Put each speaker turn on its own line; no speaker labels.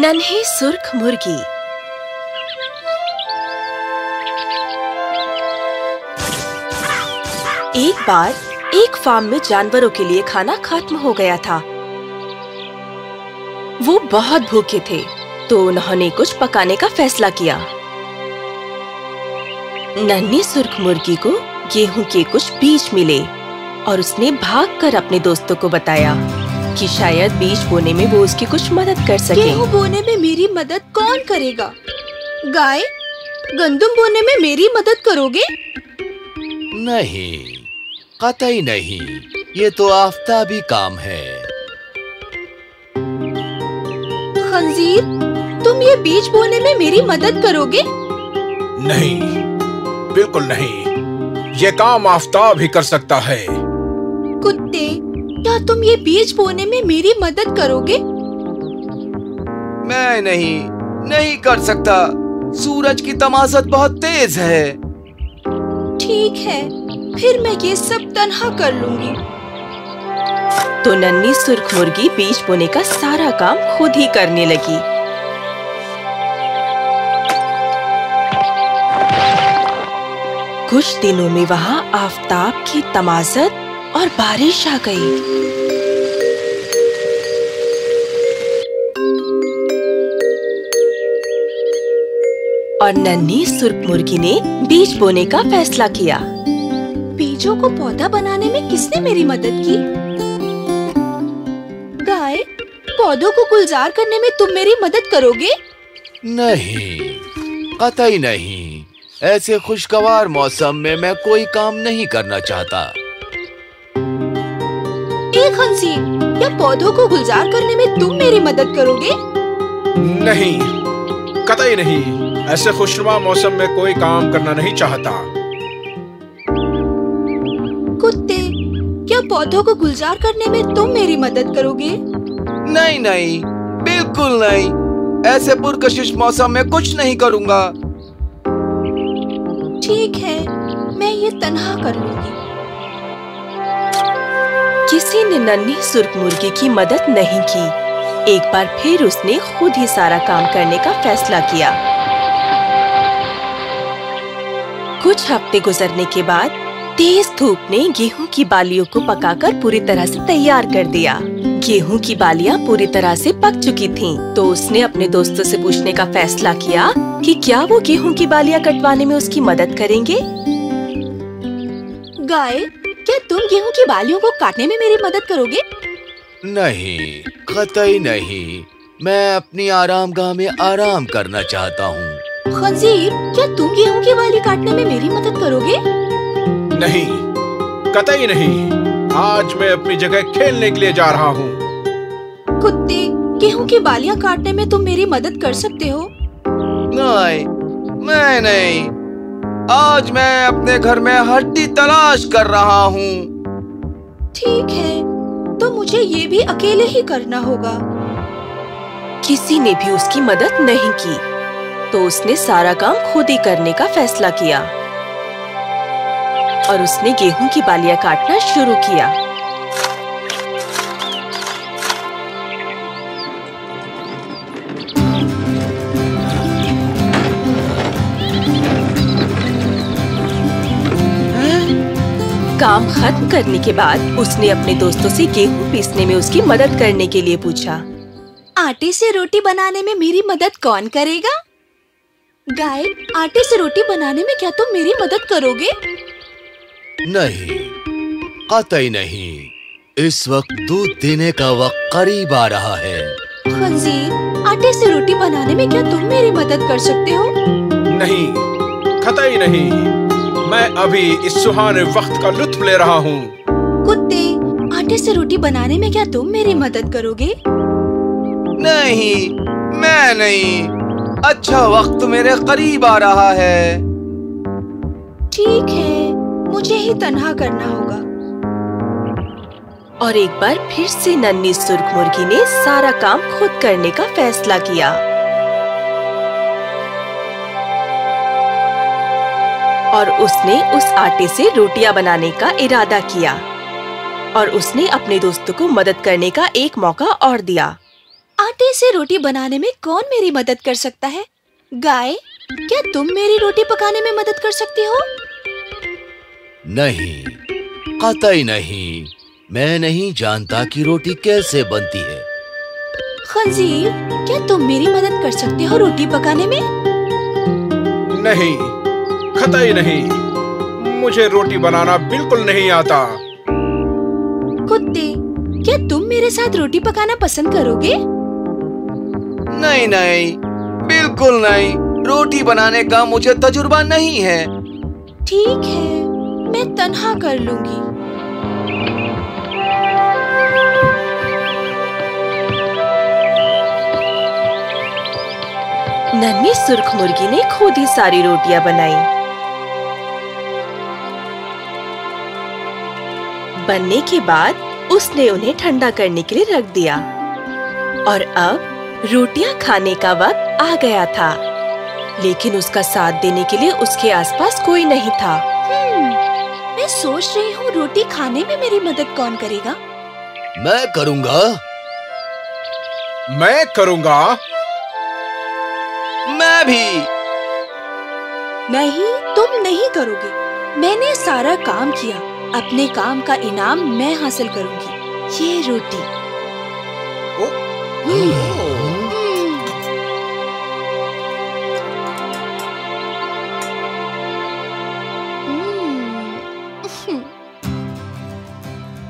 नन्ही सुर्ख मुर्गी। एक बार एक फार्म में जानवरों के लिए खाना खत्म हो गया था। वो बहुत भूखे थे तो उन्होंने कुछ पकाने का फैसला किया। नन्ही सुर्ख मुर्गी को गेहूँ के कुछ बीज मिले और उसने भागकर अपने दोस्तों को बताया। कि शायद बीज बोने में वो उसकी कुछ मदद कर सके।
गेहूँ बोने में मेरी मदद कौन करेगा? गाय गंदुम बोने में मेरी मदद करोगे?
नहीं कतई नहीं ये तो आफ्ताबी काम है।
खंजीर तुम ये बीज बोने में मेरी मदद करोगे?
नहीं बिल्कुल नहीं ये काम आफ्ताब ही कर सकता है।
कुत्ते क्या तुम ये बीज बोने में मेरी मदद करोगे?
मैं नहीं नहीं कर सकता। सूरज की तमाशत बहुत तेज है।
ठीक है फिर मैं ये सब तनहा कर लूँगी।
तो नन्ही सुर्ख मुर्गी बीज बोने का सारा काम खुद ही करने लगी। कुछ दिनों में वहाँ आफताब की तमाजत और बारिश आ गई। और नन्ही सुर्ख मुर्गी ने बीज बोने का फैसला किया।
बीजों को पौधा बनाने में किसने मेरी मदद की? गाय, पौधों को गुलजार करने में तुम मेरी मदद करोगे?
नहीं, कतई नहीं। ऐसे खुशगवार मौसम में मैं कोई काम नहीं करना चाहता।
हँसी या पौधों को गुलजार करने में तुम मेरी मदद करोगे?
नहीं कतई नहीं। ऐसे खुशनुमा मौसम में कोई काम करना नहीं चाहता।
कुत्ते क्या पौधों को गुलजार करने में तुम मेरी मदद करोगे?
नहीं नहीं बिल्कुल नहीं। ऐसे पुरकशिश मौसम में कुछ नहीं करूँगा।
ठीक है मैं ये तनहा कर लूँगी।
किसी ने नन्ही सुर्ख मुर्गी की मदद नहीं की। एक बार फिर उसने खुद ही सारा काम करने का फैसला किया। कुछ हफ़्ते गुजरने के बाद तेज धूप ने गेहूँ की बालियों को पकाकर पूरी तरह से तैयार कर दिया। गेहूँ की बालियाँ पूरी तरह से पक चुकी थीं, तो उसने अपने दोस्तों से पूछने का फैसला किया कि क्या वो गेहूँ की बालियाँ कटवाने में उसकी मदद करेंगे?
गाय तुम गेहूँ की बालियों को काटने में मेरी मदद करोगे?
नहीं कतई नहीं। मैं अपनी आरामगाह में आराम करना चाहता हूँ।
खंजीर क्या तुम गेहूँ की बाली काटने में मेरी मदद करोगे?
नहीं कतई नहीं। आज मैं अपनी जगह खेलने के लिए जा रहा हूँ।
कुत्ते गेहूँ की बालियाँ काटने में तुम मेरी मदद कर सकते हो?
नहीं मैं नहीं। आज मैं अपने घर में हड्डी तलाश कर रहा हूँ।
ठीक है तो मुझे ये भी अकेले ही करना होगा।
किसी ने भी उसकी मदद नहीं की तो उसने सारा काम खुद ही करने का फैसला किया। और उसने गेहूँ की बालियाँ काटना शुरू किया। काम खत्म करने के बाद उसने अपने दोस्तों से गेहूँ पीसने में उसकी मदद करने के लिए पूछा।
आटे से रोटी बनाने में मेरी मदद कौन करेगा? गाय आटे से रोटी बनाने में क्या तुम मेरी मदद करोगे?
नहीं कतई नहीं। इस वक्त दूध देने का वक्त करीब आ रहा है।
खंजीर आटे से रोटी बनाने में क्या तुम मेरी मदद कर सकते हो?
नहीं कतई नहीं। मैं अभी इस सुहाने वक्त का लुत्फ ले रहा हूँ।
कुत्ते आटे से रोटी बनाने में क्या तुम मेरी मदद करोगे?
नहीं मैं नहीं। अच्छा वक्त मेरे करीब आ रहा है।
ठीक है मुझे ही तनहा करना होगा।
और एक बार फिर से नन्ही सुर्ख मुर्गी ने सारा काम खुद करने का फैसला किया। और उसने उस आटे से रोटियाँ बनाने का इरादा किया। और उसने अपने दोस्तों को मदद करने का एक मौका और दिया।
आटे से रोटी बनाने में कौन मेरी मदद कर सकता है? गाय क्या तुम मेरी रोटी पकाने में मदद कर सकती हो?
नहीं कतई नहीं। मैं नहीं जानता कि रोटी कैसे बनती है।
खंजीर क्या तुम मेरी मदद कर सकते हो रोटी पकाने में?
नहीं कतई नहीं। मुझे रोटी बनाना बिल्कुल नहीं आता।
कुत्ते क्या तुम मेरे साथ रोटी पकाना पसंद करोगे?
नहीं नहीं बिल्कुल नहीं। रोटी बनाने का मुझे तजुर्बा नहीं है।
ठीक है मैं तन्हा कर लूँगी।
नन्ही सुर्ख मुर्गी ने खुद ही सारी रोटियाँ बनाई। बनने के बाद उसने उन्हें ठंडा करने के लिए रख दिया। और अब रोटियाँ खाने का वक्त आ गया था। लेकिन उसका साथ देने के लिए उसके आसपास कोई नहीं था।
हम्म, मैं सोच रही हूँ रोटी खाने में मेरी मदद कौन करेगा?
मैं करूँगा।
मैं करूँगा।
मैं भी।
नहीं तुम नहीं करोगे। मैंने सारा काम किया। अपने काम का इनाम मैं हासिल करूँगी। ये रोटी।
ओ,